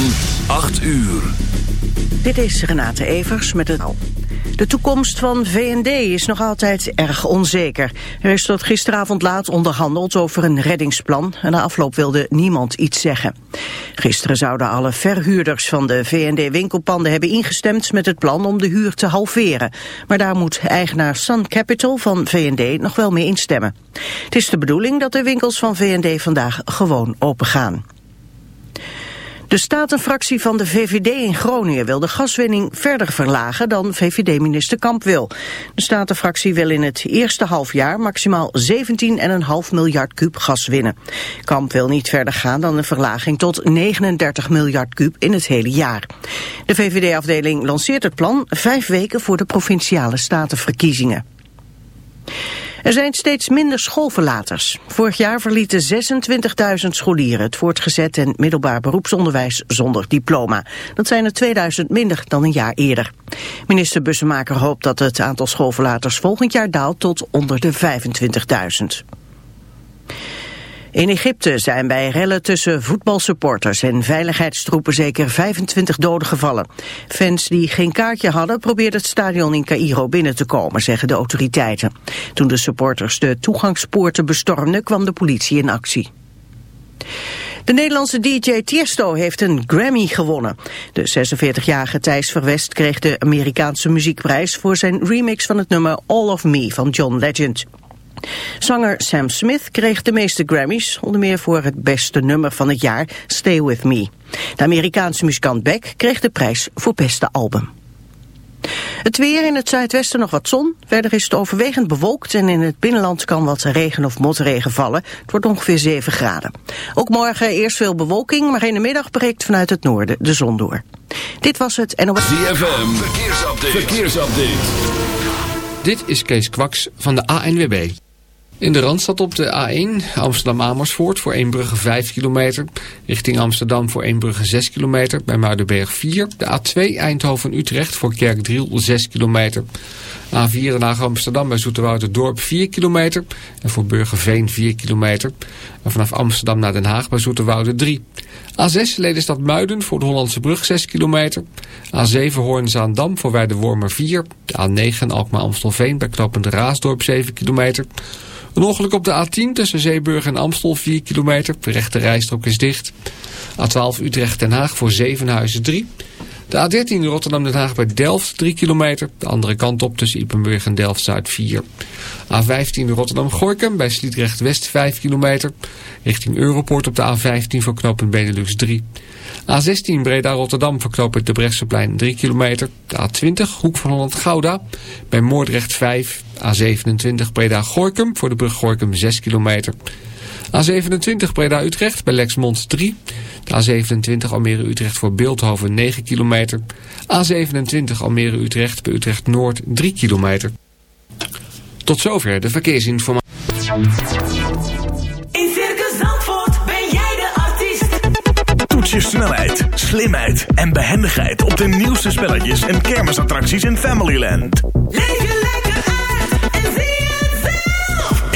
van 8 uur. Dit is Renate Evers met het... De toekomst van VND is nog altijd erg onzeker. Er is tot gisteravond laat onderhandeld over een reddingsplan... en na afloop wilde niemand iets zeggen. Gisteren zouden alle verhuurders van de VND-winkelpanden hebben ingestemd... met het plan om de huur te halveren. Maar daar moet eigenaar Sun Capital van VND nog wel mee instemmen. Het is de bedoeling dat de winkels van VND vandaag gewoon open gaan. De statenfractie van de VVD in Groningen wil de gaswinning verder verlagen dan VVD-minister Kamp wil. De statenfractie wil in het eerste halfjaar maximaal 17,5 miljard kuub gas winnen. Kamp wil niet verder gaan dan een verlaging tot 39 miljard kuub in het hele jaar. De VVD-afdeling lanceert het plan vijf weken voor de provinciale statenverkiezingen. Er zijn steeds minder schoolverlaters. Vorig jaar verlieten 26.000 scholieren het voortgezet en middelbaar beroepsonderwijs zonder diploma. Dat zijn er 2000 minder dan een jaar eerder. Minister Bussemaker hoopt dat het aantal schoolverlaters volgend jaar daalt tot onder de 25.000. In Egypte zijn bij rellen tussen voetbalsupporters en veiligheidstroepen zeker 25 doden gevallen. Fans die geen kaartje hadden probeerden het stadion in Cairo binnen te komen, zeggen de autoriteiten. Toen de supporters de toegangspoorten bestormden kwam de politie in actie. De Nederlandse DJ Tiesto heeft een Grammy gewonnen. De 46-jarige Thijs Verwest kreeg de Amerikaanse muziekprijs voor zijn remix van het nummer All of Me van John Legend. Zanger Sam Smith kreeg de meeste Grammys, onder meer voor het beste nummer van het jaar, Stay With Me. De Amerikaanse muzikant Beck kreeg de prijs voor beste album. Het weer in het zuidwesten nog wat zon. Verder is het overwegend bewolkt en in het binnenland kan wat regen of motregen vallen. Het wordt ongeveer 7 graden. Ook morgen eerst veel bewolking, maar in de middag breekt vanuit het noorden de zon door. Dit was het NOS... ZFM, verkeersupdate. verkeersupdate. Dit is Kees Kwaks van de ANWB. In de Randstad op de A1 Amsterdam-Amersfoort voor Eembrugge 5 kilometer. Richting Amsterdam voor Eembrugge 6 kilometer. Bij Muidenberg 4. De A2 Eindhoven-Utrecht voor Kerkdriel 6 kilometer. A4 Den Haag Amsterdam bij Dorp 4 kilometer. En voor Burgerveen 4 kilometer. En vanaf Amsterdam naar Den Haag bij Zoeterwoude 3. A6 Ledenstad Muiden voor de Hollandse Brug 6 kilometer. A7 Hoorn-Zaandam voor Weidewormer 4. De A9 Alkmaar-Amstelveen bij knooppunt Raasdorp 7 kilometer. Een ongeluk op de A10 tussen Zeeburg en Amstel 4 kilometer. De rechte rijstrook is dicht. A12 Utrecht-Den Haag voor Zevenhuizen 3. De A13 Rotterdam-Den Haag bij Delft 3 kilometer. De andere kant op tussen Ipenburg en Delft-Zuid 4. A15 Rotterdam-Gorkum bij Sliedrecht-West 5 kilometer. Richting Europort op de A15 voor knooppunt Benelux 3. A16 Breda-Rotterdam voor knooppunt de Bresseplein 3 kilometer. De A20 Hoek van Holland-Gouda bij Moordrecht 5. A27 Breda-Gorkum voor de brug Gorkum 6 kilometer. A27 Breda-Utrecht bij Lexmond 3. De A27 Almere-Utrecht voor Beeldhoven 9 kilometer. A27 Almere-Utrecht bij Utrecht-Noord 3 kilometer. Tot zover de verkeersinformatie. In Circus Zandvoort ben jij de artiest. Toets je snelheid, slimheid en behendigheid op de nieuwste spelletjes en kermisattracties in Familyland. Leef je lekker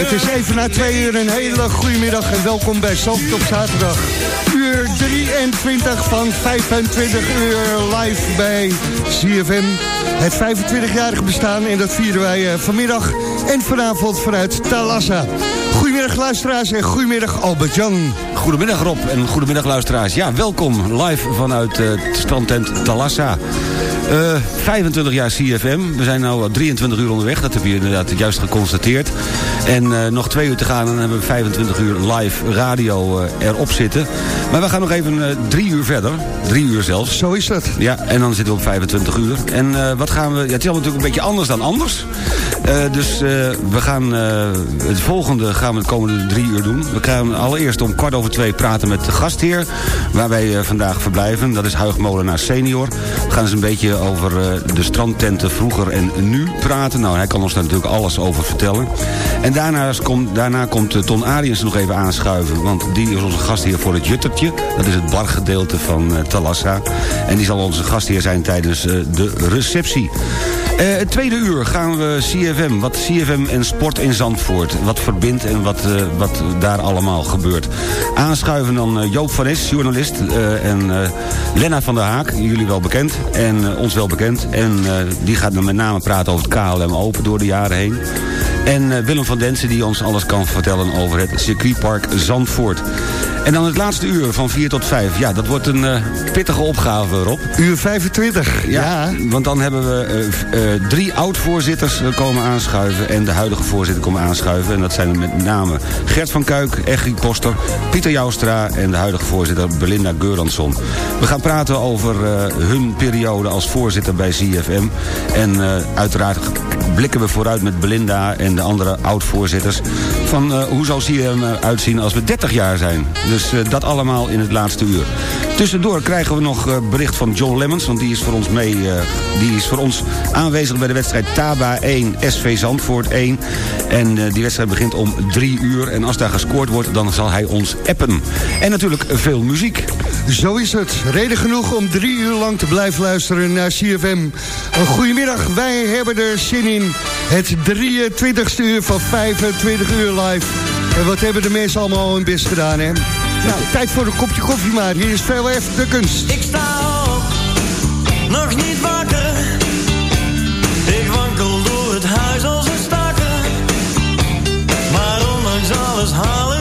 Het is even na twee uur een hele goede middag en welkom bij Zand op zaterdag. Uur 23 van 25 uur live bij CFM. Het 25-jarige bestaan en dat vieren wij eh, vanmiddag en vanavond vanuit Talassa. Goedemiddag luisteraars en goedemiddag Albert-Jan. Goedemiddag Rob en goedemiddag luisteraars. Ja, welkom live vanuit eh, het strandtent Talassa. Eh, 25 jaar CFM. We zijn nu 23 uur onderweg, dat heb je inderdaad juist geconstateerd. En eh, nog twee uur te gaan en dan hebben we 25 uur live radio eh, erop zitten. Maar we gaan nog even eh, drie uur verder. Drie uur zelfs. Zo is dat. Ja, en dan zitten we op 25 uur. En eh, wat gaan we... Ja, het is allemaal natuurlijk een beetje anders dan anders. Eh, dus eh, we gaan... eh, het volgende gaan we de komende drie uur doen. We gaan allereerst om kwart over twee praten met de gastheer... waar wij vandaag verblijven. Dat is Huig Molenaar senior. We gaan eens een beetje over de strandtenten vroeger en nu praten. Nou, hij kan ons daar natuurlijk alles over vertellen. En daarna komt, daarna Ton Ariens nog even aanschuiven. Want die is onze gastheer voor het Juttertje. Dat is het bargedeelte van Talassa. En die zal onze gastheer zijn tijdens de receptie. Eh, het tweede uur gaan we CFM. Wat CFM en sport in Zandvoort. Wat verbindt en wat, eh, wat daar allemaal gebeurt. Aanschuiven dan eh, Joop van Es, journalist. en Lena van der Haak, jullie wel bekend. En ons wel bekend. En die gaat dan met name praten over het KLM Open door de jaren heen. En Willem van Densen die ons alles kan vertellen over het circuitpark Zandvoort. En dan het laatste uur van 4 tot 5. Ja, dat wordt een eh, pittige opgave, Rob. Uur 25, ja. Want dan hebben we eh, eh, drie oud-voorzitters komen aanschuiven... en de huidige voorzitter komen aanschuiven. En dat zijn met name Gert van Kuik, Eggie Koster... Pieter Joustra en de huidige voorzitter Belinda Geuransson. We gaan praten over hun periode als voorzitter bij CFM. En uiteraard blikken we vooruit met Belinda en de andere oud-voorzitters... van hoe zal CFM eruit zien als we 30 jaar zijn. Dus eh, dat allemaal in het laatste uur. Tussendoor krijgen we nog eh, bericht van John Lemmens... want die is voor ons mee, eh, die is voor ons aanwezig bij de wedstrijd Taba 1, SV Zandvoort 1. En die wedstrijd begint om drie uur. En als daar gescoord wordt, dan zal hij ons appen. En natuurlijk veel muziek. Zo is het. Reden genoeg om drie uur lang te blijven luisteren naar CFM. Goedemiddag, wij hebben er zin in. Het 23ste uur van 25 uur live. En wat hebben de mensen allemaal hun best gedaan, hè? Nou, tijd voor een kopje koffie maar. Hier is VLF de kunst. Ik sta op, nog niet wakker. Ik wankel door het huis als een stakker. Maar ondanks alles haal ik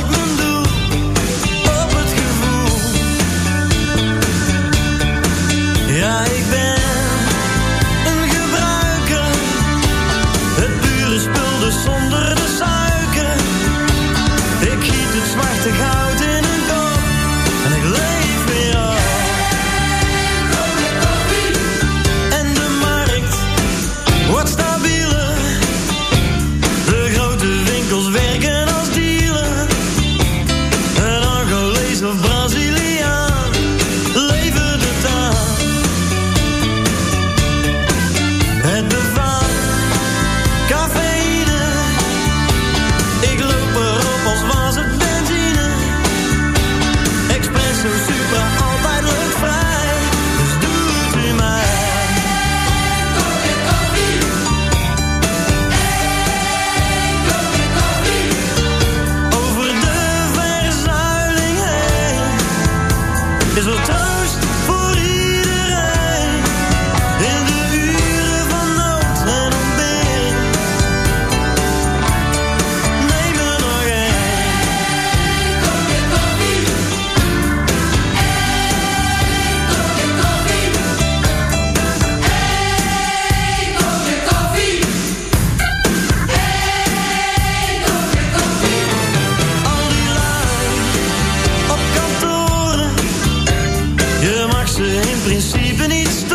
in principe niets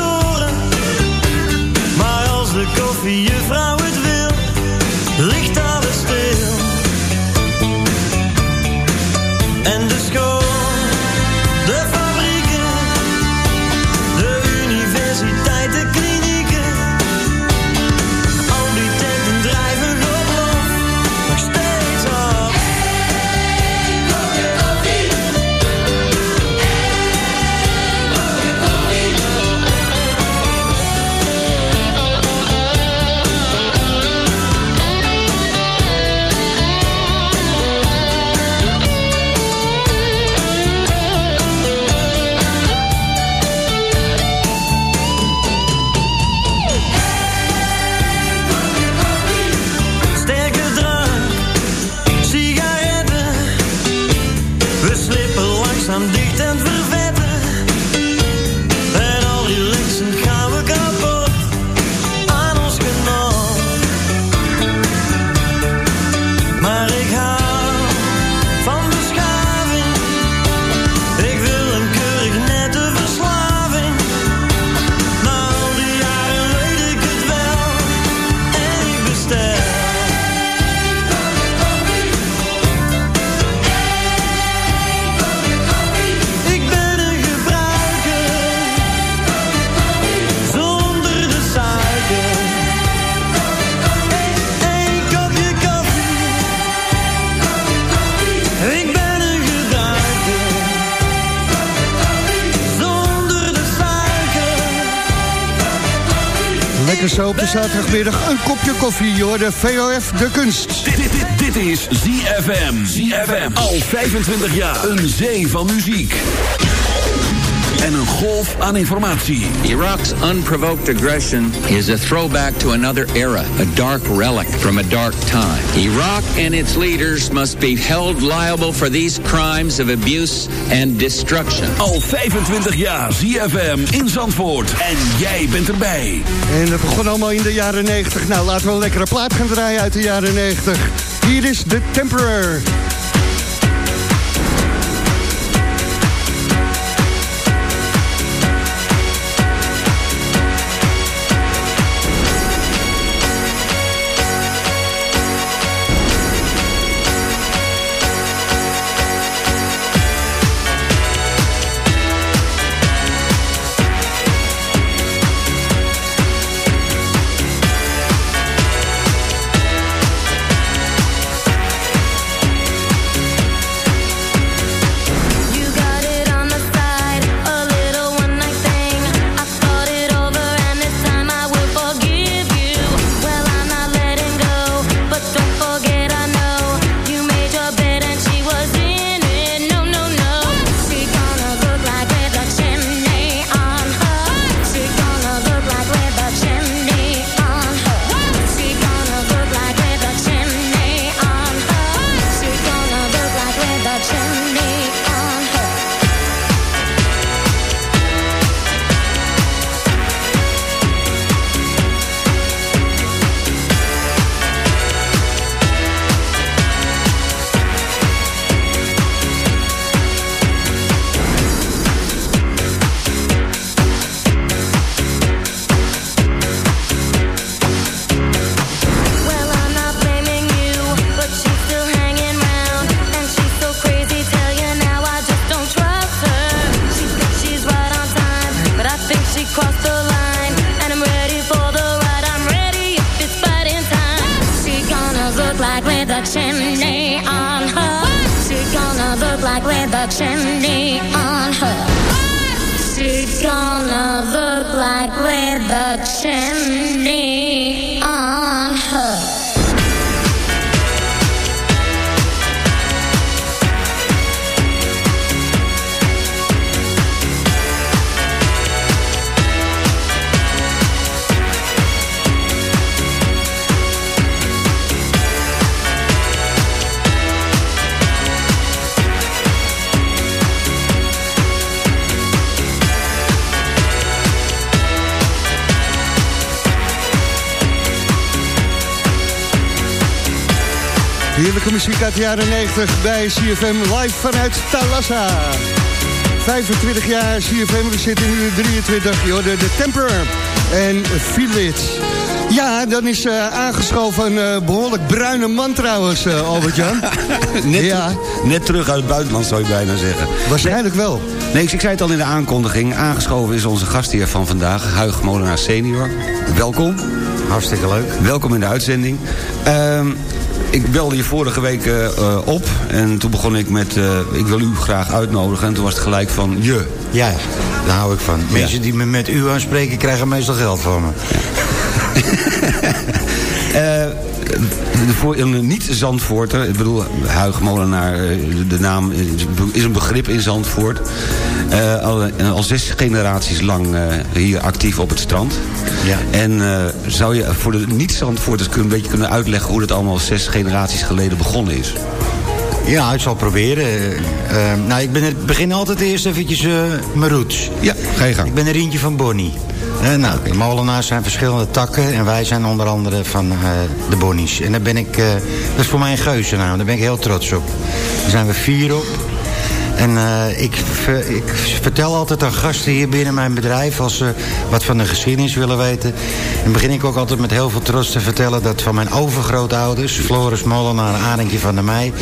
Lekker zo op de zaterdagmiddag een kopje koffie, joh. De VOF, de kunst. Dit, is ZFM. ZFM. Al 25 jaar. Een zee van muziek en een golf aan informatie. Iraks unprovoked aggression is a throwback to another era, a dark relic from a dark time. Irak and its leaders must be held liable for these crimes of abuse and destruction. Al 25 jaar ZFM in Zandvoort en jij bent erbij. En dat begon allemaal in de jaren 90. Nou, laten we een lekkere plaat gaan draaien uit de jaren 90. Hier is The Temperer. de jaren 90 bij CFM live vanuit Talassa. 25 jaar CFM, we zitten nu 23, joh, de, temper en feel. Ja, dan is eh, aangeschoven een eh, behoorlijk bruine man trouwens, eh, Albert-Jan. net, ja. net terug uit het buitenland zou je bijna zeggen. Waarschijnlijk wel. Nee, ik, zei het al in de aankondiging. Aangeschoven is onze gastheer van vandaag, Huig Molenaar senior. Welkom. Hartstikke leuk. Welkom in de uitzending. Ehm, ik belde je vorige week eh, op en toen begon ik met... eh, ik wil u graag uitnodigen en toen was het gelijk van je. Ja, daar hou ik van. Mensen die me met u aanspreken krijgen meestal geld van me. Eh, voor een niet-Zandvoorter, ik bedoel, Huig Molenaar, eh, de naam is- een begrip in Zandvoort. Eh, al, al zes generaties lang eh, hier actief op het strand. Ja. En eh, zou je voor de niet-Zandvoorters een beetje kunnen uitleggen... hoe dat allemaal zes generaties geleden begonnen is? Ja, ik zal proberen. Eh, eh, nou, ik ben er, begin altijd eerst eventjes eh, mijn roots. Ja, ga je gang. Ik ben een rientje van Bonnie. Eh, nou, de molenaars zijn verschillende takken en wij zijn onder andere van eh, de Bonnies. En daar ben ik, eh, dat is voor mij een geuzennaam, daar ben ik heel trots op. Daar zijn we vier op. En ik, ik vertel altijd aan gasten hier binnen mijn bedrijf... als ze wat van de geschiedenis willen weten. En begin ik ook altijd met heel veel trots te vertellen... dat van mijn overgrootouders, Floris Molenaar en Arendje van der Meij...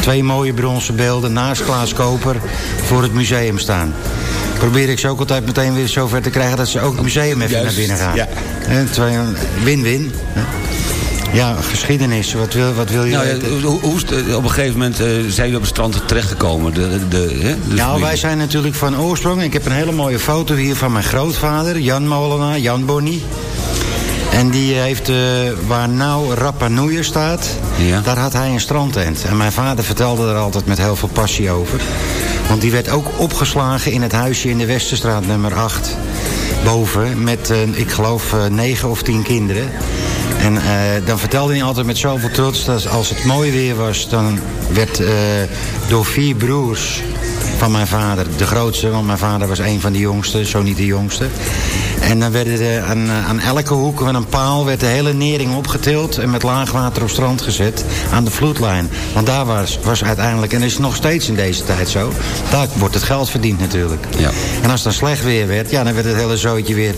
twee mooie bronzen beelden naast Klaas Koper voor het museum staan. Probeer ik ze ook altijd meteen weer zover te krijgen... dat ze ook het museum even Juist, naar binnen gaan. ja. Win-win. Ja, geschiedenis. Wat wil, wat wil je Nou, ja, hoe, eh, op een gegeven moment eh, zijn jullie op het strand terechtgekomen? De, de, hè? Nou, wij zijn natuurlijk van oorsprong. Ik heb een hele mooie foto hier van mijn grootvader, Jan Molenaar, Jan Bonnie. En die heeft, eh, waar nou Rapa Nui staat, Ja. daar had hij een strandtent. En mijn vader vertelde er altijd met heel veel passie over. Want die werd ook opgeslagen in het huisje in de Westerstraat nummer 8. Boven, met, eh, ik geloof, eh, negen of tien kinderen. En eh, dan vertelde hij altijd met zoveel trots dat als het mooi weer was... dan werd eh, door vier broers van mijn vader, de grootste... want mijn vader was een van de jongsten, zo niet de jongste... En dan werden er aan, eh, aan elke hoek van een paal werd de hele nering opgetild... en met laagwater op strand gezet aan de vloedlijn. Want daar was, was uiteindelijk, en is nog steeds in deze tijd zo... daar wordt het geld verdiend natuurlijk. Ja. En als het dan slecht weer werd, ja, dan werd het hele zootje weer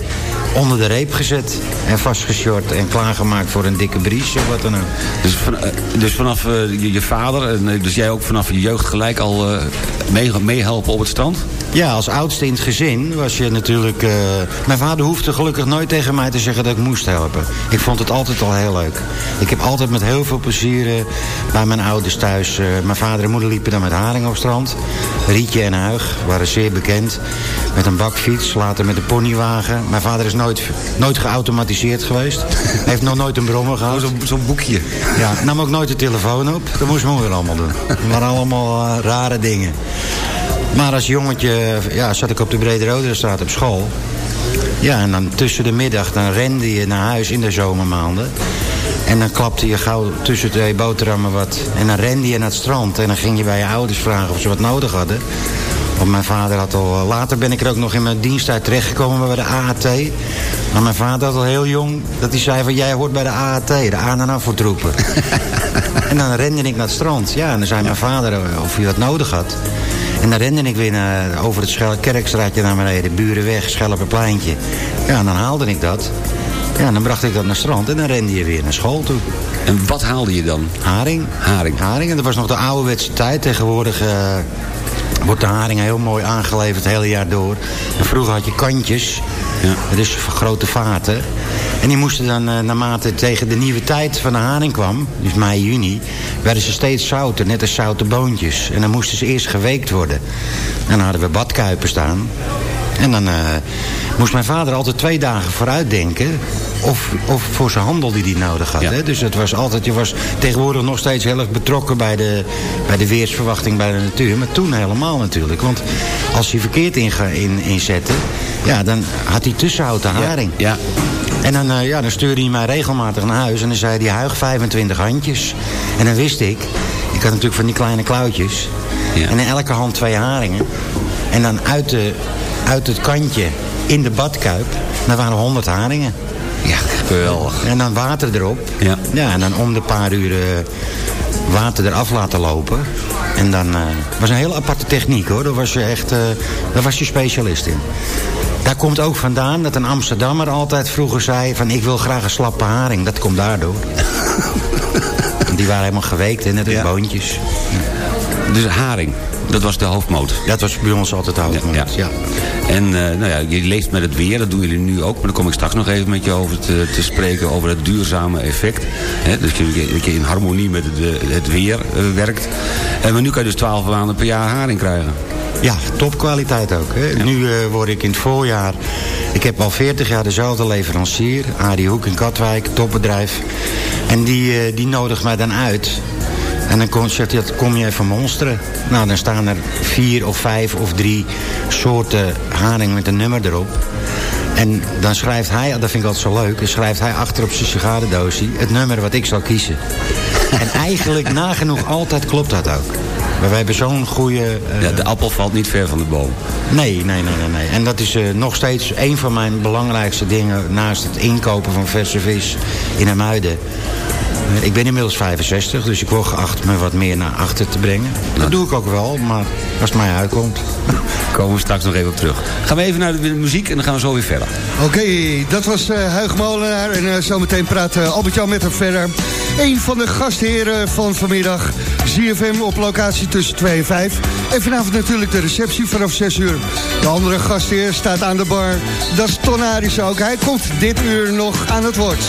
onder de reep gezet... en vastgeshort en klaargemaakt voor een dikke bries of wat dan ook. Dus, van, eh, dus vanaf eh, je, je vader, en eh, dus jij ook vanaf je jeugd gelijk al eh, mee- meehelpen op het strand? Ja, als oudste in het gezin was je natuurlijk... eh, mijn vader hoefde gelukkig nooit tegen mij te zeggen dat ik moest helpen. Ik vond het altijd al heel leuk. Ik heb altijd met heel veel plezier eh, bij mijn ouders thuis... eh, mijn vader en moeder liepen dan met haring op strand. Rietje en Huig waren zeer bekend. Met een bakfiets, later met een ponywagen. Mijn vader is nooit, nooit geautomatiseerd geweest. Hij heeft nog nooit een brommer gehad. Zo'n zo'n boekje. Ja, nam ook nooit de telefoon op. Dat moest mijn moeder allemaal doen. Waren allemaal rare dingen. Maar als jongetje ja, zat ik op de Brede Rodestraat op school. Ja, en dan tussen de middag dan rende je naar huis in de zomermaanden. En dan klapte je gauw tussen twee boterhammen wat. En dan rende je naar het strand. En dan ging je bij je ouders vragen of ze wat nodig hadden. Want mijn vader had al... Later ben ik er ook nog in mijn diensttijd terechtgekomen bij de AAT. Maar mijn vader had al heel jong dat hij zei van... jij hoort bij de AAT, de aan- en afvoertroepen. en dan rende ik naar het strand. Ja, en dan zei mijn vader eh, of hij wat nodig had. En dan rende ik weer naar, over het Schel Kerkstraatje naar beneden. Burenweg, Schelpenpleintje. Ja, en dan haalde ik dat. Ja, en dan bracht ik dat naar het strand. En dan rende je weer naar school toe. En wat haalde je dan? Haring. Haring. Haring. En dat was nog de ouderwetse tijd. Tegenwoordig eh, wordt de haring heel mooi aangeleverd het hele jaar door. En vroeger had je kantjes. Ja. Dus grote vaten. En die moesten dan, eh, naarmate tegen de nieuwe tijd van de haring kwam... dus mei, juni, werden ze steeds zouter. Net als zoute boontjes. En dan moesten ze eerst geweekt worden. En dan hadden we badkuipen staan. En dan eh, moest mijn vader altijd twee dagen vooruit denken... Of, of voor zijn handel die hij nodig had. Ja. Hè? Dus het was altijd, je was tegenwoordig nog steeds heel erg betrokken... Bij de, bij de weersverwachting bij de natuur. Maar toen helemaal natuurlijk. Want als hij verkeerd in, in, inzette... Ja, dan had hij tussenhout de haring. Ja. En dan, eh, ja, dan stuurde hij mij regelmatig naar huis. En dan zei hij, huig 25 handjes. En dan wist ik, ik had natuurlijk van die kleine klauwtjes. Ja. En in elke hand twee haringen. En dan uit, de, uit het kantje in de badkuip, dan waren 100 haringen. Ja, geweldig. En dan water erop. Ja. Ja, en dan om de paar uur eh, water eraf laten lopen. En dan eh, was een hele aparte techniek hoor. Daar was je echt, eh, daar was je specialist in. Daar komt ook vandaan dat een Amsterdammer altijd vroeger zei van ik wil graag een slappe haring. Dat komt daardoor. Die waren helemaal geweekt, hè, net als Ja. boontjes. Dus haring, dat was de hoofdmoot. Dat was bij ons altijd de hoofdmoot, ja. En eh, nou ja, je leeft met het weer, dat doen jullie nu ook. Maar daar kom ik straks nog even met je over te, te spreken... over het duurzame effect. Dus je, dat je in harmonie met het, eh, het weer eh, werkt. En maar nu kan je dus 12 maanden per jaar haring krijgen. Ja, topkwaliteit ook. Hè. Nu eh, word ik in het voorjaar... Ik heb al 40 jaar dezelfde leverancier. Arie Hoek in Katwijk, topbedrijf. En die, eh, die nodigt mij dan uit. En dan kom, zegt hij, kom je even monsteren. Nou, dan staan er vier of vijf of drie soorten haring met een nummer erop. En dan schrijft hij, dat vind ik altijd zo leuk... dan schrijft hij achter op zijn sigarendoosje het nummer wat ik zal kiezen. en eigenlijk nagenoeg altijd klopt dat ook. Maar wij hebben zo'n goede... eh, Ja, de appel valt niet ver van de boom. Nee, nee, nee, nee. nee. En dat is eh, nog steeds een van mijn belangrijkste dingen... naast het inkopen van verse vis in Amuiden. Eh, ik ben inmiddels 65, dus ik word geacht me wat meer naar achter te brengen. Dat doe ik ook wel, maar als het mij uitkomt... Komen we straks nog even op terug. Gaan we even naar de muziek en dan gaan we zo weer verder. Oké, dat was eh Huig Molenaar. En eh, zometeen praat Albert-Jan met hem verder. Een van de gastheren van vanmiddag. ZFM op locatie tussen 2 en 5. En vanavond natuurlijk de receptie vanaf 6 uur. De andere gastheer staat aan de bar. Dat is Tonaris ook. Hij komt dit uur nog aan het woord.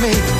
me.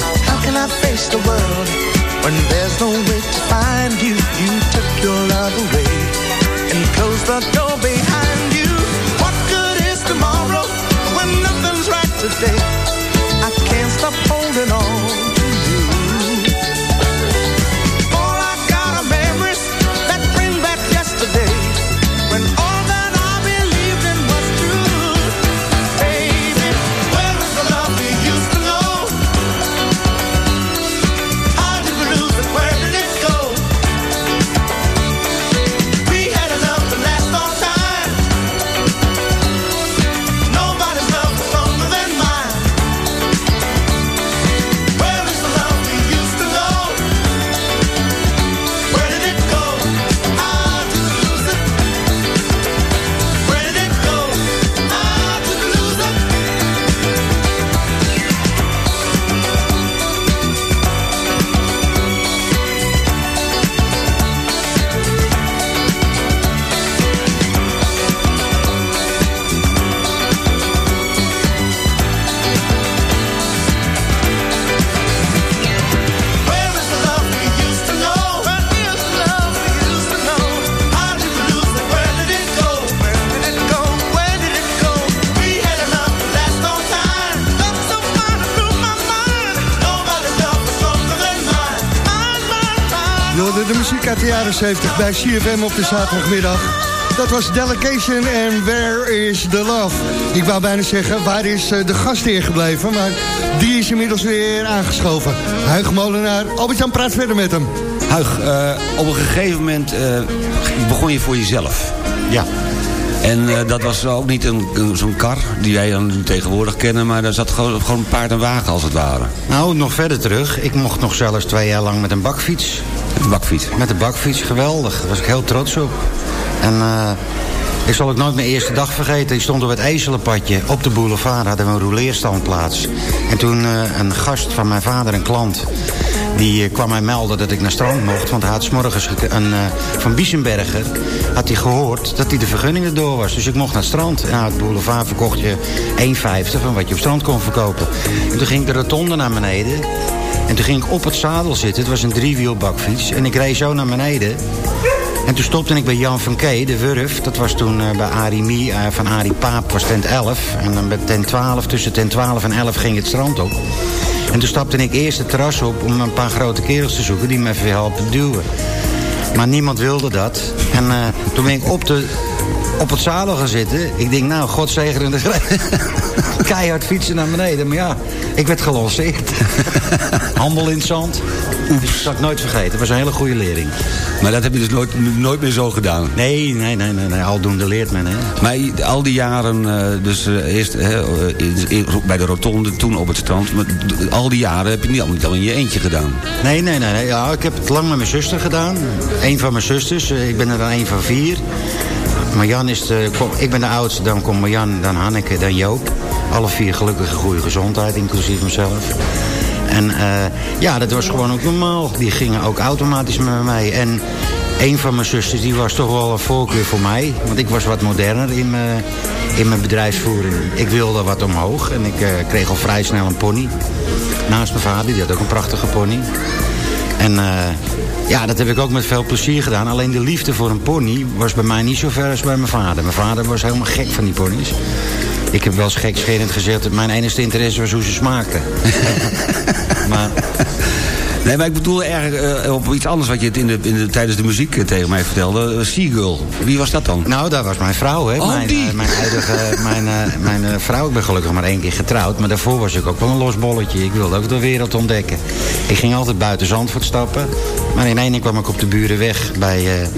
Uit de jaren 70 bij CFM op de zaterdagmiddag. Dat was Delegation en Where is the Love? Ik wou bijna zeggen, waar is eh, de gastheer gebleven? Maar die is inmiddels weer aangeschoven. Huig Molenaar, Albert-Jan praat verder met hem. Huig, eh, op een gegeven moment eh, begon je voor jezelf. Ja. En eh, dat was ook niet een, een- zo'n kar die wij dan tegenwoordig kennen... maar daar zat gewoon, gewoon een paard en wagen als het ware. Nou, nog verder terug. Ik mocht nog zelfs twee jaar lang met een bakfiets. Met de bakfiets. Met de bakfiets, geweldig. Daar was ik heel trots op. En eh, ik zal ook nooit mijn eerste dag vergeten. Ik stond op het Ezelenpadje op de boulevard. Hadden we een rouleerstandplaats. En toen eh, een gast van mijn vader, een klant... die eh, kwam mij melden dat ik naar strand mocht. Want hij had 's morgens gek- een, eh, van Biesenberger had hij gehoord dat hij de vergunning erdoor was. Dus ik mocht naar het strand. En het boulevard verkocht je 1,50 van wat je op strand kon verkopen. En toen ging ik de rotonde naar beneden... En toen ging ik op het zadel zitten. Het was een driewielbakfiets. En ik reed zo naar beneden. En toen stopte ik bij Jan van Kee, de Wurf. Dat was toen eh, bij Arie Mie, van Arie Paap was tent 11. En dan bij tent 12, tussen tent 12 en 11 ging het strand op. En toen stapte ik eerst het terras op om een paar grote kerels te zoeken... die me even helpen duwen. Maar niemand wilde dat. En eh, toen ben ik op, de, op het zadel gaan zitten. Ik denk, nou, godzegerende keihard fietsen naar beneden. Maar ja, ik werd gelanceerd. Handel in het zand. Oeps. Dat zal ik nooit vergeten. Het was een hele goede lering. Maar dat heb je dus nooit, nooit meer zo gedaan. Nee, nee, nee, nee, nee. aldoende leert men, hè. Maar al die jaren, eh, dus eh, eerst eh, in- in- bij de rotonde, toen op het strand... Maar al die jaren heb je niet al, niet al in je eentje gedaan. Nee, nee, nee. nee. Ja, ik heb het lang met mijn zuster gedaan. Eén van mijn zusters. Eh, Ik ben er dan één van vier. Marjan is de... kom- Ik ben de oudste, dan komt Marjan, dan Hanneke, dan Joop. Alle vier gelukkige goede gezondheid, inclusief mezelf. En eh, ja, dat was gewoon ook normaal. Die gingen ook automatisch met mij. En een van mijn zusters, die was toch wel een voorkeur voor mij. Want ik was wat moderner in mijn, in mijn bedrijfsvoering. Ik wilde wat omhoog en ik eh, kreeg al vrij snel een pony. Naast mijn vader, die had ook een prachtige pony. En eh, ja, dat heb ik ook met veel plezier gedaan. Alleen de liefde voor een pony was bij mij niet zo ver als bij mijn vader. Mijn vader was helemaal gek van die ponies. Ik heb wel eens gekscherend gezegd dat mijn enige interesse was hoe ze smaakten. maar Nee, maar ik bedoel erg eh, op iets anders wat je het in de, in de, tijdens de muziek eh, tegen mij vertelde. Eh, Seagull. Wie was dat dan? Nou, dat was mijn vrouw, hè. Oh, mijn, die. mijn huidige, mijn, mijn vrouw, ik ben gelukkig maar één keer getrouwd. Maar daarvoor was ik ook wel een los bolletje. Ik wilde ook de wereld ontdekken. Ik ging altijd buiten Zandvoort stappen. Maar in één kwam ik op de Burenweg bij eh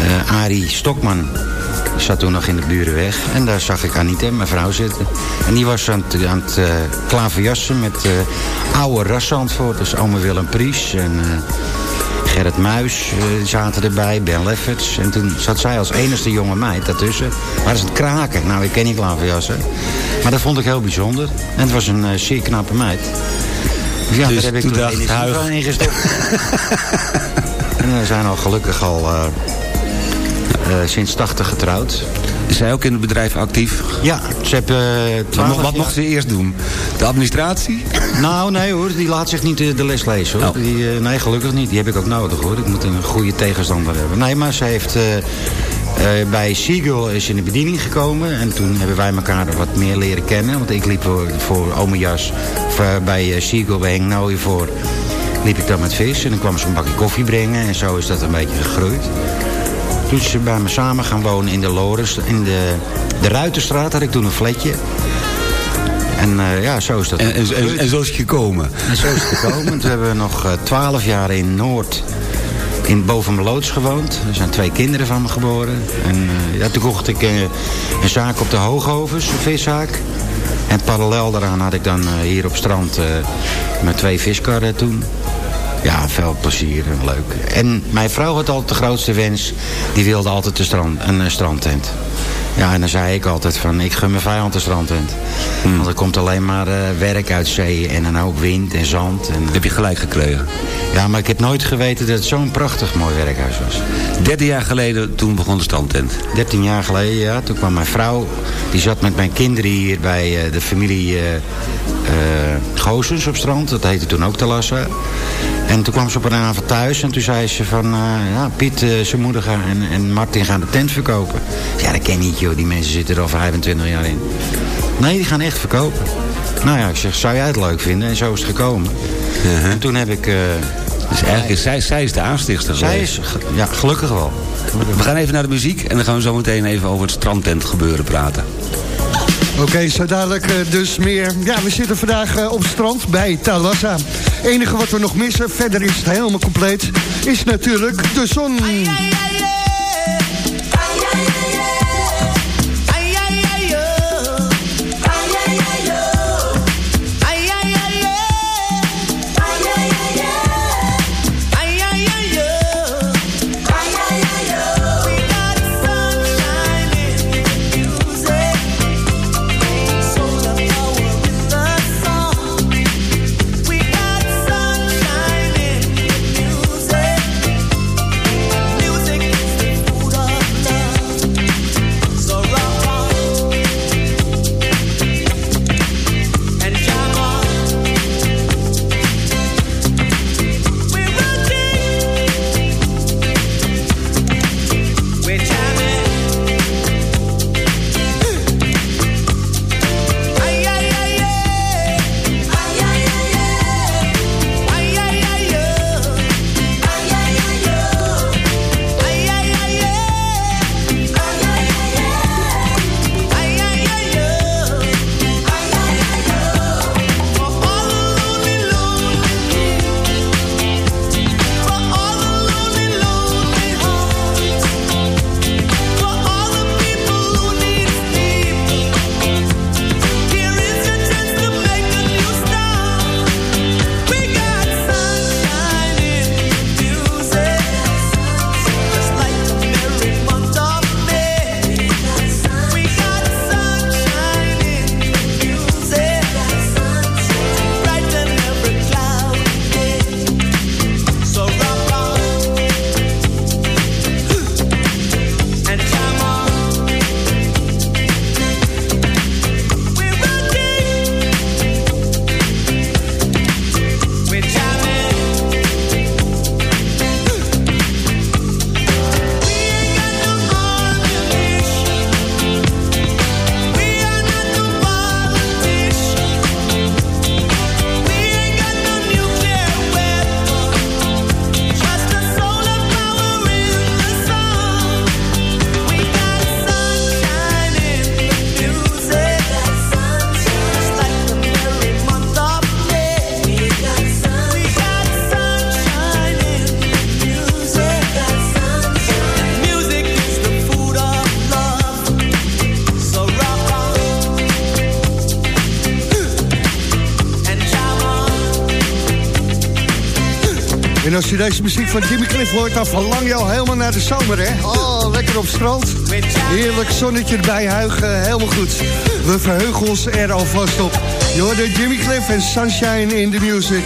eh, Arie Stokman. Ik zat toen nog in de Burenweg. En daar zag ik Anita, mijn vrouw, zitten. En die was aan het, aan het eh, klaverjassen met eh, oude ras Zandvoort. Dus ome Willem Pries en... eh, Gerrit Muis zaten erbij, Ben Lefferts. En toen zat zij als enige jonge meid daartussen. Waar is het kraken? Nou, ik ken niet klaverjassen. Maar dat vond ik heel bijzonder. En het was een zeer knappe meid. Dus ja, Dus daar heb ik toen dacht van ingestopt. en we zijn al gelukkig al sinds 80 getrouwd. Is zij ook in het bedrijf actief? Ja, ze hebben eh, Wat, 12 mocht- wat jaar- mocht ze eerst doen? De administratie? Nou, nee hoor, die laat zich niet de, de les lezen hoor. Oh. Die, eh, nee, gelukkig niet. Die heb ik ook nodig hoor. Ik moet een goede tegenstander hebben. Nee, maar ze heeft... eh, eh, bij Seagull is in de bediening gekomen. En toen hebben wij elkaar wat meer leren kennen. Want ik liep voor, voor Ome Jas bij eh, Seagull bij Henk Nooijen voor. Liep ik dan met vis. En dan kwam ze een bakje koffie brengen. En zo is dat een beetje gegroeid. Toen ze bij me samen gaan wonen in de Lores. In de, de Ruitenstraat had ik toen een flatje. En eh, ja, zo is dat. En, en, en, en zo is het gekomen. En zo is het gekomen. Toen hebben we nog eh, twaalf jaar in Noord, in Bovenmeloods gewoond. Er zijn twee kinderen van me geboren. En eh, ja, toen kocht ik een zaak op de Hoogovens, een viszaak. En parallel daaraan had ik dan hier op strand mijn twee viskarren toen. Ja, veel plezier en leuk. En mijn vrouw had altijd de grootste wens. Die wilde altijd de strand, een eh, strandtent. Ja, en dan zei ik altijd van, ik gun mijn vijand een strandtent. Want er komt alleen maar eh, werk uit zee en een hoop wind en zand. En, Heb je gelijk gekregen. ja, maar ik heb nooit geweten dat het zo'n prachtig mooi werkhuis was. 13 jaar geleden, toen begon de strandtent. 13 jaar geleden, ja. Toen kwam mijn vrouw. Die zat met mijn kinderen hier bij eh, de familie Goosens op strand. Dat heette toen ook Talassa. En toen kwam ze op een avond thuis. En toen zei ze van... eh, ja, Piet, eh, zijn moeder gaan, en, en Martin gaan de tent verkopen. Ja, dat ken ik niet, joh. Die mensen zitten er al 25 jaar in. Nee, die gaan echt verkopen. Nou ja, ik zeg, zou jij het leuk vinden? En zo is het gekomen. En toen heb ik... Dus eigenlijk is zij, zij is de aanstichter Zij geweest. is, ja, gelukkig wel. We gaan even naar de muziek en dan gaan we zo meteen even over het strandtent gebeuren praten. Oké, zo dadelijk eh, dus meer. Ja, we zitten vandaag eh, op strand bij Talassa. enige wat we nog missen, verder is het helemaal compleet, is natuurlijk de zon. Deze muziek van Jimmy Cliff hoort, dan verlang je al helemaal naar de zomer, hè? Oh, lekker op strand. Heerlijk zonnetje erbij huigen, helemaal goed. We verheugen ons er alvast op. Je hoorde Jimmy Cliff en Sunshine in the Music.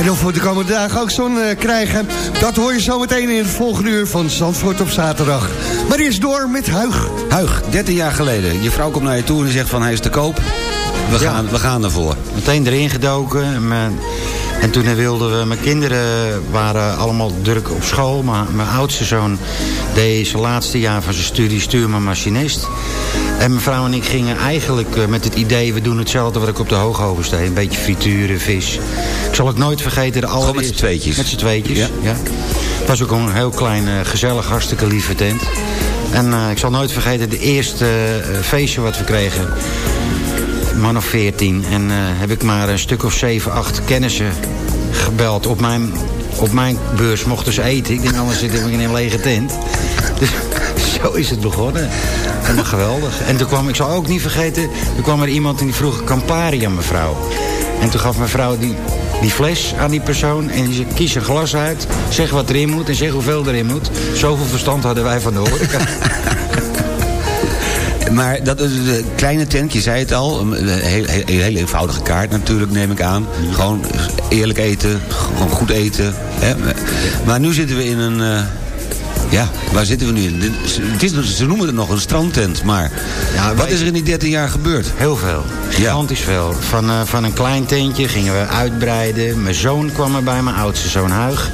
En of we de komende dagen ook zon eh, krijgen, dat hoor je zometeen in het volgende uur van Zandvoort op zaterdag. Maar eerst door met Huig. Huig, 13 jaar geleden. Je vrouw komt naar je toe en zegt van hij is te koop. We gaan, we gaan ervoor. Meteen erin gedoken. En, mijn- en toen wilden we... Mijn kinderen waren allemaal druk op school. Maar mijn oudste zoon deed zijn laatste jaar van zijn studie stuurman-machinist. En mijn vrouw en ik gingen eigenlijk eh, met het idee... we doen hetzelfde wat ik op de Hooghoven steed. Een beetje frituren, vis. Ik zal het nooit vergeten. De Gewoon met allereerste- z'n tweetjes. Met z'n tweetjes, Ja. ja. Het was ook een heel klein, eh, gezellig, hartstikke lieve tent. En eh, ik zal nooit vergeten de eerste eh, feestje wat we kregen man of veertien. En eh, heb ik maar een stuk of zeven, acht kennissen gebeld. Op mijn, op mijn beurs mochten ze eten. Ik denk, anders zit ik in een lege tent. Dus zo is het begonnen. Helemaal geweldig. En toen kwam, ik zal ook niet vergeten... er kwam er iemand en die vroeg Campari aan mevrouw. En toen gaf mevrouw die, die fles aan die persoon... en die zei, kies een glas uit, zeg wat erin moet... en zeg hoeveel erin moet. Zoveel verstand hadden wij van de horeca. Maar dat is een kleine tent, je zei het al. Een heel, heel, heel eenvoudige kaart natuurlijk, neem ik aan. Gewoon eerlijk eten, gewoon goed eten. Hè? Maar nu zitten we in een... eh, ja, waar zitten we nu in? Het is, ze noemen het nog een strandtent, maar Ja, wat is er in die 13 jaar gebeurd? Heel veel. Gigantisch veel. Van, eh, van een klein tentje gingen we uitbreiden. Mijn zoon kwam erbij, mijn oudste zoon Huig.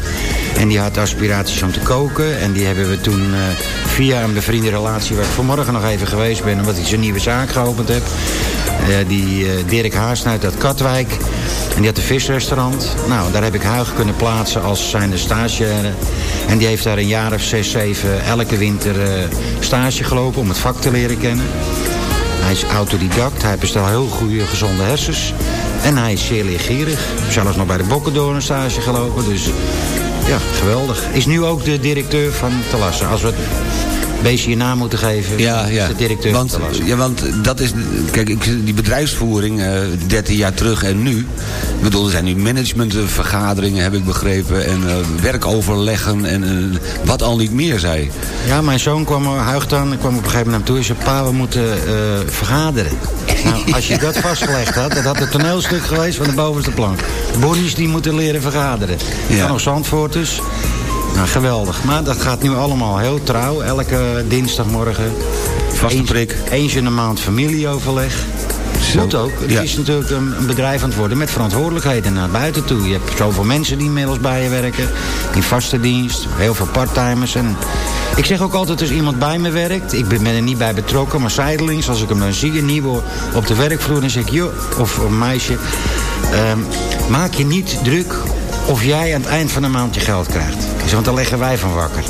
En die had aspiraties om te koken. En die hebben we toen eh, via een bevriende relatie... waar ik vanmorgen nog even geweest ben... omdat hij zijn nieuwe zaak geopend heb... Eh, die eh, Dirk Haarsnuit uit Katwijk. En die had een visrestaurant. Nou, daar heb ik Huig kunnen plaatsen als zijn stagiaire. En die heeft daar een jaar of zes, zeven elke winter stage gelopen om het vak te leren kennen. Hij is autodidact, hij heeft heel goede gezonde hersens. En hij is zeer leergierig. Zelfs nog bij de Bokkendoorn een stage gelopen. Dus ja, geweldig. Is nu ook de directeur van Talassa. Als we het beestje je naam moeten geven. Ja, ja. De directeur want, van Talassa. ja, want dat is... Kijk, ik, die bedrijfsvoering, eh 13 jaar terug en nu... Ik bedoel, er zijn nu managementvergaderingen, heb ik begrepen... en eh, werkoverleggen en eh, wat al niet meer, zei. Ja, mijn zoon kwam, Huig dan, kwam op een gegeven moment toe en zei... Pa, we moeten eh, vergaderen. Nou, als je dat vastgelegd had, dat had het toneelstuk geweest van de bovenste plank. Bonnies die moeten leren vergaderen. Ja. Nog Zandvoorters. Nou, geweldig. Maar dat gaat nu allemaal heel trouw. Elke dinsdagmorgen. Vaste prik. Eens in de maand familieoverleg. Moet ook. Het Ja. is natuurlijk een, een bedrijf aan het worden met verantwoordelijkheden naar buiten toe. Je hebt zoveel mensen die inmiddels bij je werken. In vaste dienst. Heel veel parttimers. En ik zeg ook altijd als iemand bij me werkt. Ik ben er niet bij betrokken. Maar zijdelings als ik hem dan zie. Een nieuwe op de werkvloer. Dan zeg ik joh. Of een meisje. ehm, maak je niet druk of jij aan het eind van de maand je geld krijgt. Want daar leggen wij van wakker.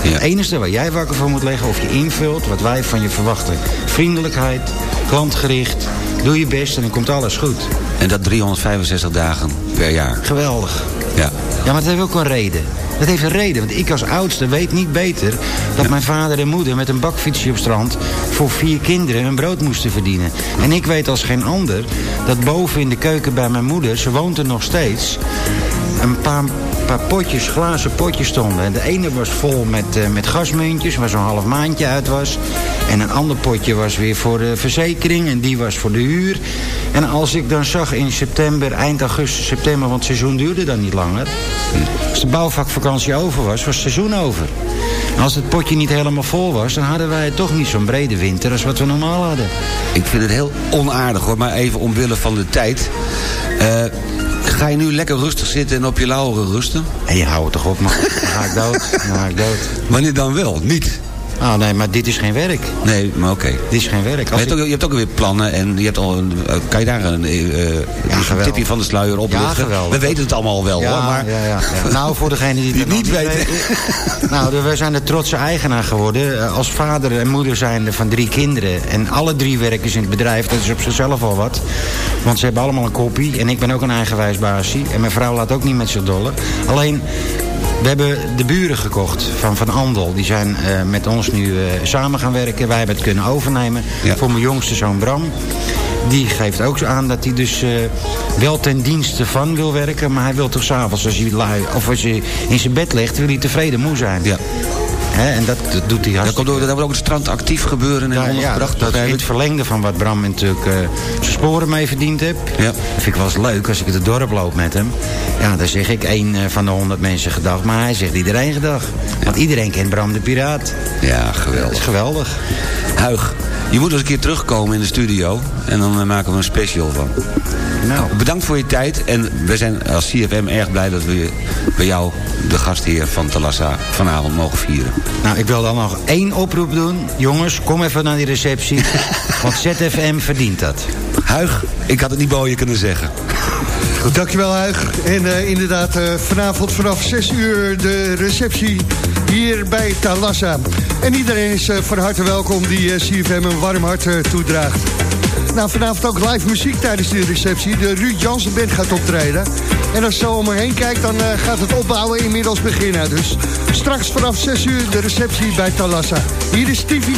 Het enige waar jij wakker voor moet leggen, of je invult wat wij van je verwachten. Vriendelijkheid, klantgericht, doe je best en dan komt alles goed. En dat 365 dagen per jaar. Geweldig. Ja. Ja, maar dat heeft ook een reden. Dat heeft een reden, want ik als oudste weet niet beter... dat mijn vader en moeder met een bakfietsje op strand... voor vier kinderen hun brood moesten verdienen. En ik weet als geen ander dat boven in de keuken bij mijn moeder... ze woont er nog steeds... een paar, potjes, glazen potjes stonden. En de ene was vol met, eh, met gasmuntjes, waar zo'n half maandje uit was. En een ander potje was weer voor de verzekering en die was voor de huur. En als ik dan zag in september, eind augustus, september... want het seizoen duurde dan niet langer... Als de bouwvakvakantie over was, was het seizoen over. En als het potje niet helemaal vol was... dan hadden wij toch niet zo'n brede winter als wat we normaal hadden. Ik vind het heel onaardig hoor, maar even omwille van de tijd. Eh, ga je nu lekker rustig zitten en op je lauweren rusten? En je houdt toch op, man. Dan ga ik dood. Dan ga ik dood. Wanneer dan wel? Niet? Ah, nee, maar dit is geen werk. Nee, maar oké. Dit is geen werk. Je, hebt ook, je hebt ook weer plannen en je hebt al een, eh, kan je daar een, eh, geweldig. tipje van de sluier op Ja. We weten het allemaal wel ja, hoor, maar ja, ja, ja. Nou, voor degene die het Die niet weten. nou, we zijn de trotse eigenaar geworden. Eh, Als vader en moeder zijn van drie kinderen. En alle drie werken ze in het bedrijf. Dat is op zichzelf al wat. Want ze hebben allemaal een kopie. En ik ben ook een eigenwijs baasje. En mijn vrouw laat ook niet met zich dollen. Alleen... We hebben de buren gekocht van Van Andel. Die zijn eh, met ons nu eh, samen gaan werken. Wij hebben het kunnen overnemen. Ja. Voor mijn jongste zoon Bram. Die geeft ook aan dat hij dus eh, wel ten dienste van wil werken. Maar hij wil toch s'avonds als hij lui, of als hij in zijn bed ligt, wil hij tevreden moe zijn. Ja. Hè, en dat, dat doet hij hartstikke komt, ook- daar wordt ook het strand actief gebeuren en ja, ondergebracht. dat, dat is het verlengde van wat Bram natuurlijk eh, zijn sporen mee verdiend heeft. Ja. Dat vind ik wel eens leuk als ik het dorp loop met hem. Ja, dan zeg ik één eh, van de honderd mensen gedag. Maar hij zegt iedereen gedag. Want iedereen kent Bram de Piraat. Ja, Dat is geweldig. geweldig. Huig, je moet eens een keer terugkomen in de studio en dan eh, maken we een special van. Nou, Bedankt voor je tijd en we zijn als CFM erg blij dat we bij jou, de gastheer van Talassa, vanavond mogen vieren. nou, ik wil dan nog één oproep doen. Jongens, kom even naar die receptie. want ZFM verdient dat. Huig, ik had het niet mooier kunnen zeggen. Goed, dankjewel Huig. En eh, inderdaad, eh, vanavond vanaf 6 uur de receptie hier bij Talassa. En iedereen is eh, van harte welkom die eh, CFM een warm hart toedraagt. Nou, vanavond ook live muziek tijdens de receptie. De Ruud Jansen Band gaat optreden. En als je zo om me heen kijkt, dan eh, gaat het opbouwen inmiddels beginnen. Dus straks vanaf 6 uur de receptie bij Talassa. Hier is Stevie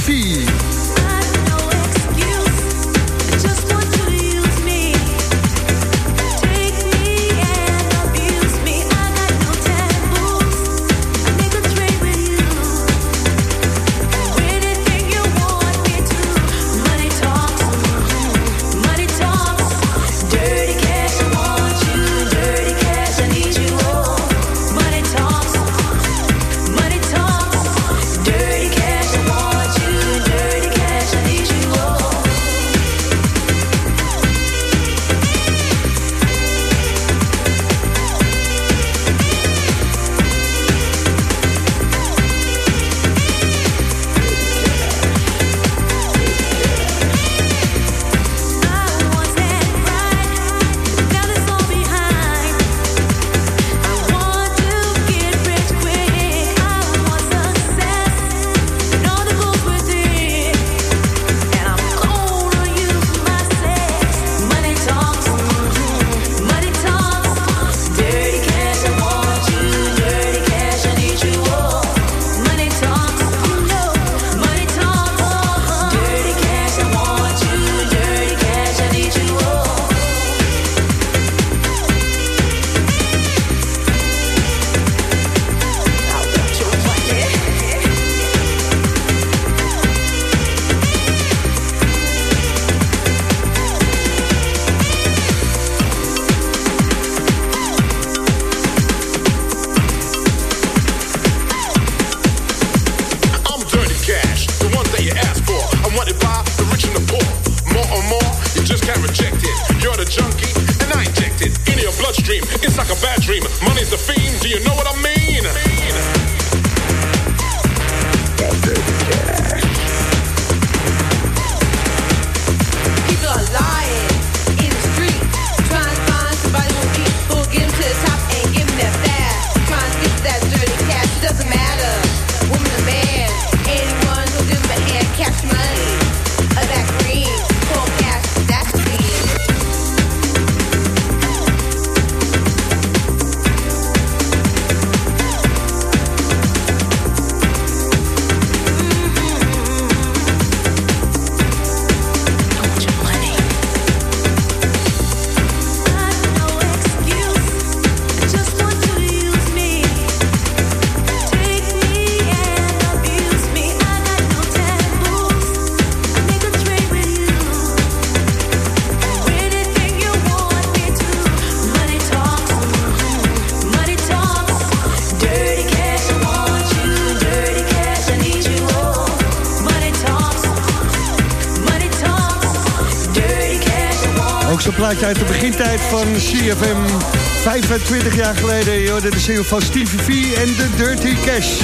plaatje uit de begintijd van CFM. 25 jaar geleden, hoorde de single van Stevie V en de Dirty Cash.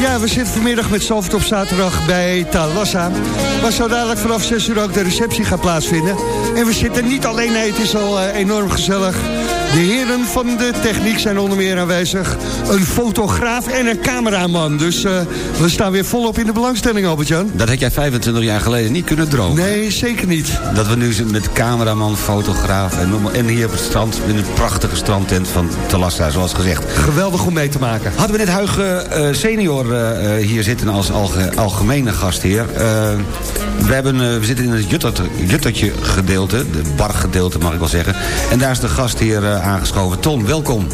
Ja, we zitten vanmiddag met Zalvert op zaterdag bij Talassa. Waar zo dadelijk vanaf 6 uur ook de receptie gaat plaatsvinden. En we zitten niet alleen, het is al eh, enorm gezellig. De heren van de techniek zijn onder meer aanwezig. Een fotograaf en een cameraman. Dus eh, we staan weer volop in de belangstelling, Albert-Jan. Dat had jij 25 jaar geleden niet kunnen dromen. Nee, zeker niet. Dat we nu met cameraman, fotograaf en, noem maar- en hier op het strand... in een prachtige strandtent van Talassa, zoals gezegd. Geweldig om mee te maken. Hadden we net Huig eh, senior eh, hier zitten als alge- algemene gastheer. We, hebben, eh, we zitten in het juttert- juttertje gedeelte, de bargedeelte mag ik wel zeggen. En daar is de gastheer eh, aangeschoven. Ton, welkom.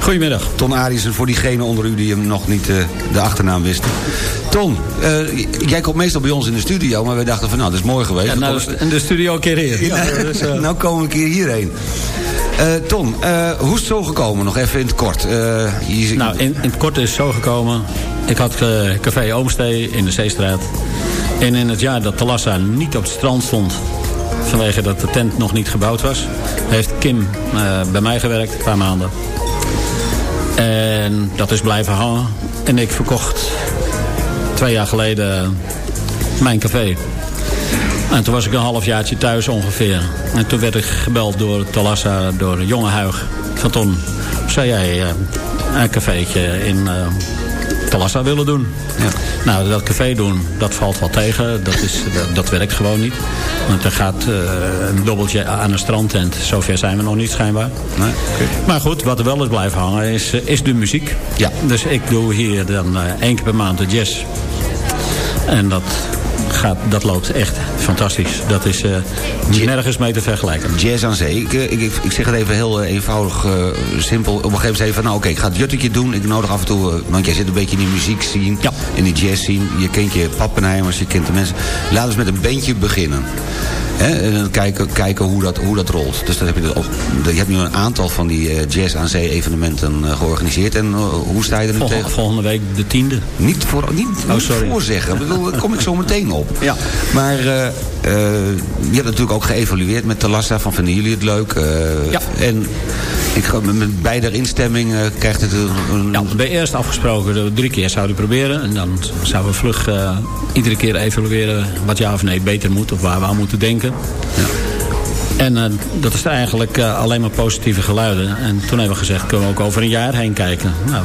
Goedemiddag. Ton Arissen, voor diegenen onder u die hem nog niet eh, de achternaam wisten. Ton, jij komt meestal bij ons in de studio, maar wij dachten van nou, dat is mooi geweest. Ja, nou, in de studio een keer hier. Ja, dus, eh, nou komen we een keer hierheen. Ton, hoe is het zo gekomen? Nog even in het kort. Je- Nou, in, in het kort is het zo gekomen. Ik had café Oomstee in de Zeestraat. En in het jaar dat Talassa niet op het strand stond... vanwege dat de tent nog niet gebouwd was... heeft Kim eh, bij mij gewerkt, een paar maanden. En dat is blijven hangen. En ik verkocht twee jaar geleden mijn café. En toen was ik een halfjaartje thuis ongeveer. En toen werd ik gebeld door Talassa, door jonge Huig van Ton. Zou jij eh, een cafeetje in eh Talassa willen doen? Nou, dat café doen, dat valt wel tegen. Dat, is, dat, dat werkt gewoon niet. Want er gaat eh, een dobbeltje aan een strandtent. Zover zijn we nog niet schijnbaar. Maar goed, wat er wel is blijven hangen is, eh, is de muziek. Ja. Dus ik doe hier dan eh, één keer per maand de jazz. En dat, gaat, dat loopt echt fantastisch. Dat is eh, nergens mee te vergelijken. Jazz aan zee. Ik, eh, ik, ik zeg het even heel eh, eenvoudig, simpel. Op een gegeven moment even van, nou oké, ik ga het juttetje doen. Ik nodig af en toe, want jij zit een beetje in die muziek zien. In die jazz zien. Je kent je Pappenheimers, je kent de mensen. Laten we met een bandje beginnen. Hè, en dan kijken, kijken hoe, dat, hoe dat rolt. Dus dat heb je, op, je hebt nu een aantal van die eh, jazz aan zee evenementen eh, georganiseerd. En eh, hoe sta je er nu Vol- tegen? volgende week de tiende. Niet, voor, niet, Oh, sorry. voorzeggen. Daar kom ik zo meteen op. Ja. Maar je hebt natuurlijk ook geëvalueerd met Talassa. Van vinden jullie het leuk? Ja. En ik, ga- met- beide instemming eh, krijgt het een... Ja, we hebben eerst afgesproken dat we drie keer zouden proberen. En dan zouden we vlug eh, iedere keer evalueren wat ja of nee beter moet. Of waar we aan moeten denken. En eh, dat is eigenlijk alleen maar positieve geluiden. En toen hebben we gezegd, kunnen we ook over een jaar heen kijken. Nou,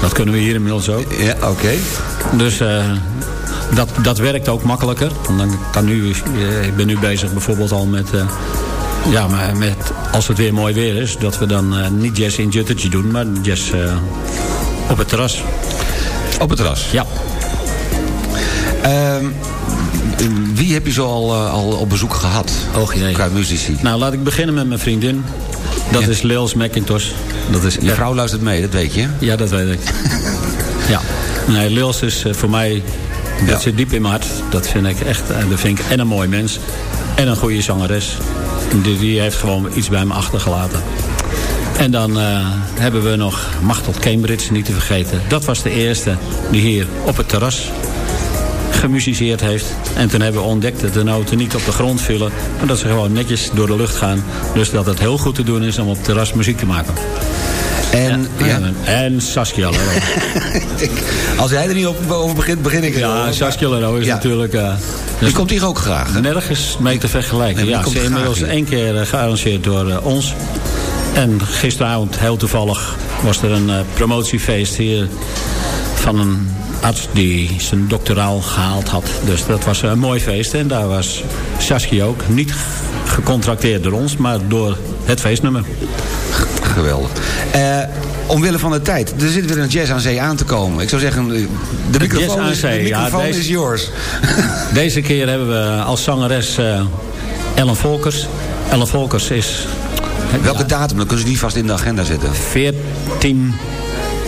dat kunnen we hier inmiddels ook. Ja, oké. Dus dat, dat werkt ook makkelijker. Want dan kan nu, ik ben nu bezig bijvoorbeeld al met... ja, maar met, als het weer mooi weer is... dat we dan eh, niet jazz in Juttertje doen... maar jazz eh, op het terras. Op het terras? Ja. Ehm, wie heb je zo al, eh, al op bezoek gehad? Och jee. Qua muzici. Nou, laat ik beginnen met mijn vriendin. Dat is Lils McIntosh. Dat is Je vrouw luistert mee, dat weet je. Ja, dat weet ik. ja. Nee, Lils is voor mij... Dat zit diep in mijn hart. Dat vind ik echt... dat vind ik en een mooi mens. En een goede zangeres. Die, heeft gewoon iets bij me achtergelaten. En dan eh, hebben we nog Machtel Cambridge, niet te vergeten. Dat was de eerste die hier op het terras gemusiceerd heeft. En toen hebben we ontdekt dat de noten niet op de grond vielen. Maar dat ze gewoon netjes door de lucht gaan. Dus dat het heel goed te doen is om op het terras muziek te maken. En, ja. en Saskia Laro. Als jij er niet op, over begint, begin ik er Ja, over. Saskia Laro is Ja. natuurlijk... eh, Die komt hier ook graag. hè? Nergens mee te vergelijken. Nee, die ja, komt ze inmiddels één keer eh, gearrangeerd door eh, ons. En gisteravond, heel toevallig, was er een promotiefeest hier van een arts die zijn doctoraal gehaald had. Dus dat was een mooi feest. En daar was Saskia ook. Niet gecontracteerd door ons, maar door het feestnummer. Geweldig. Eh, omwille van de tijd. Er zit weer een jazz aan zee aan te komen. Ik zou zeggen, eh, de microfoon, Jazz aan is, de ja, microfoon deze- is yours. Deze keer hebben we als zangeres eh, Ellen Volkers. Ellen Volkers is Welke datum? Dan kunnen ze die vast in de agenda zetten. 14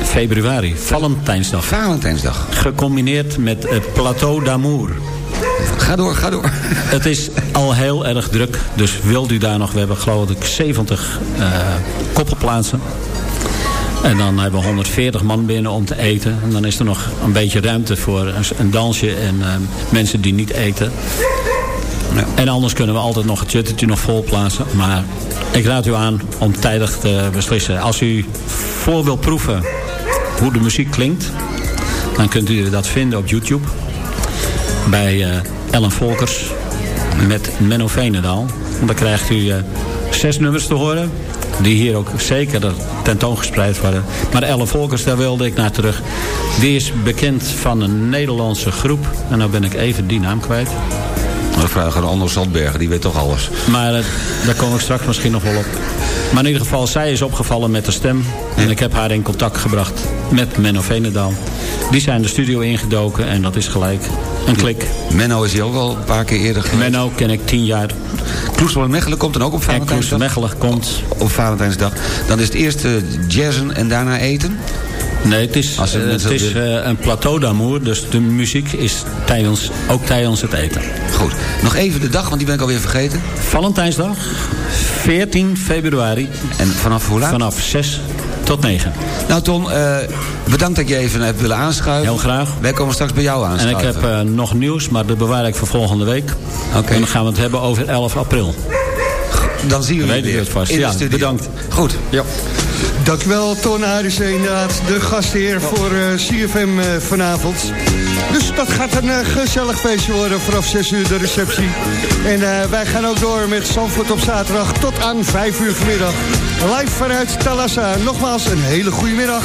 februari, Valentijnsdag. Valentijnsdag. Gecombineerd met het Plateau d'Amour. Ga door, ga door. Het is al heel erg druk, dus wilt u daar nog... We hebben geloof ik 70 eh, koppelplaatsen. En dan hebben we 140 man binnen om te eten. En dan is er nog een beetje ruimte voor een, dansje en eh, mensen die niet eten. En anders kunnen we altijd nog het juttertje nog vol plaatsen. Maar ik raad u aan om tijdig te beslissen. Als u voor wilt proeven hoe de muziek klinkt... dan kunt u dat vinden op YouTube. Bij eh, Ellen Volkers met Menno Veenendaal. En dan krijgt u eh, zes nummers te horen. Die hier ook zeker tentoongespreid worden. Maar Ellen Volkers, daar wilde ik naar terug. Die is bekend van een Nederlandse groep. En nou ben ik even die naam kwijt. We vragen aan Anders Zandbergen, die weet toch alles. Maar eh, daar kom ik straks misschien nog wel op. Maar in ieder geval, zij is opgevallen met de stem. En ik heb haar in contact gebracht met Menno Veenendaal. Die zijn de studio ingedoken en dat is gelijk een klik. Menno is hier ook al een paar keer eerder geweest. Menno ken ik tien jaar. Kloesel en Mechelen komt dan ook op En Valentijnsdag? Mechelen komt... Op Valentijnsdag. Dan is het eerst eh, jazzen en daarna eten? Nee, het is, ze eh, het is eh, een plateau d'amour. Dus de muziek is tijdens, ook tijdens het eten. Goed. Nog even de dag, want die ben ik alweer vergeten. Valentijnsdag, 14 februari. En vanaf hoe laat? Vanaf 6 tot 9. Nou Ton, eh, bedankt dat je even hebt willen aanschuiven. Heel graag. Wij komen straks bij jou En ik aanschuiven. heb eh, nog nieuws, maar dat bewaar ik voor volgende week. Oké. En dan gaan we het hebben over 11 april. Dan zien we je weer het vast. in Ja, bedankt. Goed. Ja. Dankjewel, Ton Harissen, inderdaad. De gastheer voor eh, CFM eh, vanavond. Dus dat gaat een eh, gezellig feestje worden. Vanaf 6 uur de receptie. En wij gaan ook door met Zandvoort op zaterdag tot aan 5 uur vanmiddag. Live vanuit Talassa. Nogmaals een hele goede middag.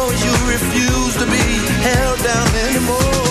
refuse to be held down anymore.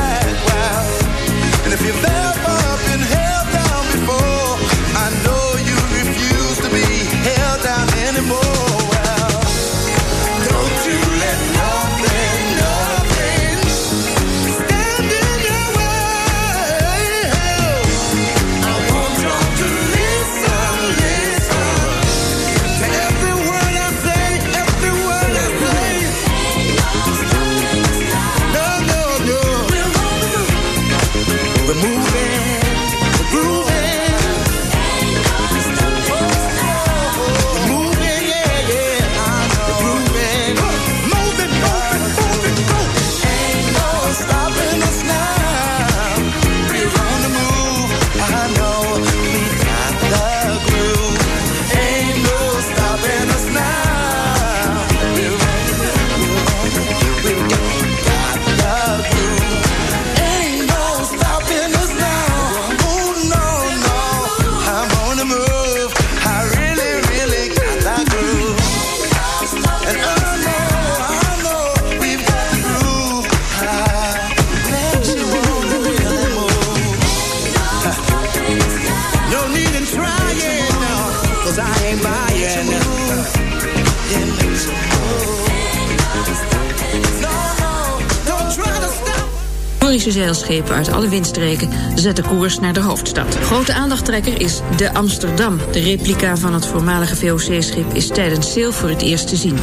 Zeilschepen uit alle windstreken zetten koers naar de hoofdstad. Grote aandachttrekker is de Amsterdam. De replica van het voormalige VOC-schip is tijdens sail voor het eerst te zien.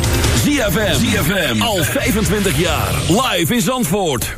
ZFM, ZFM, al 25 jaar, live in Zandvoort.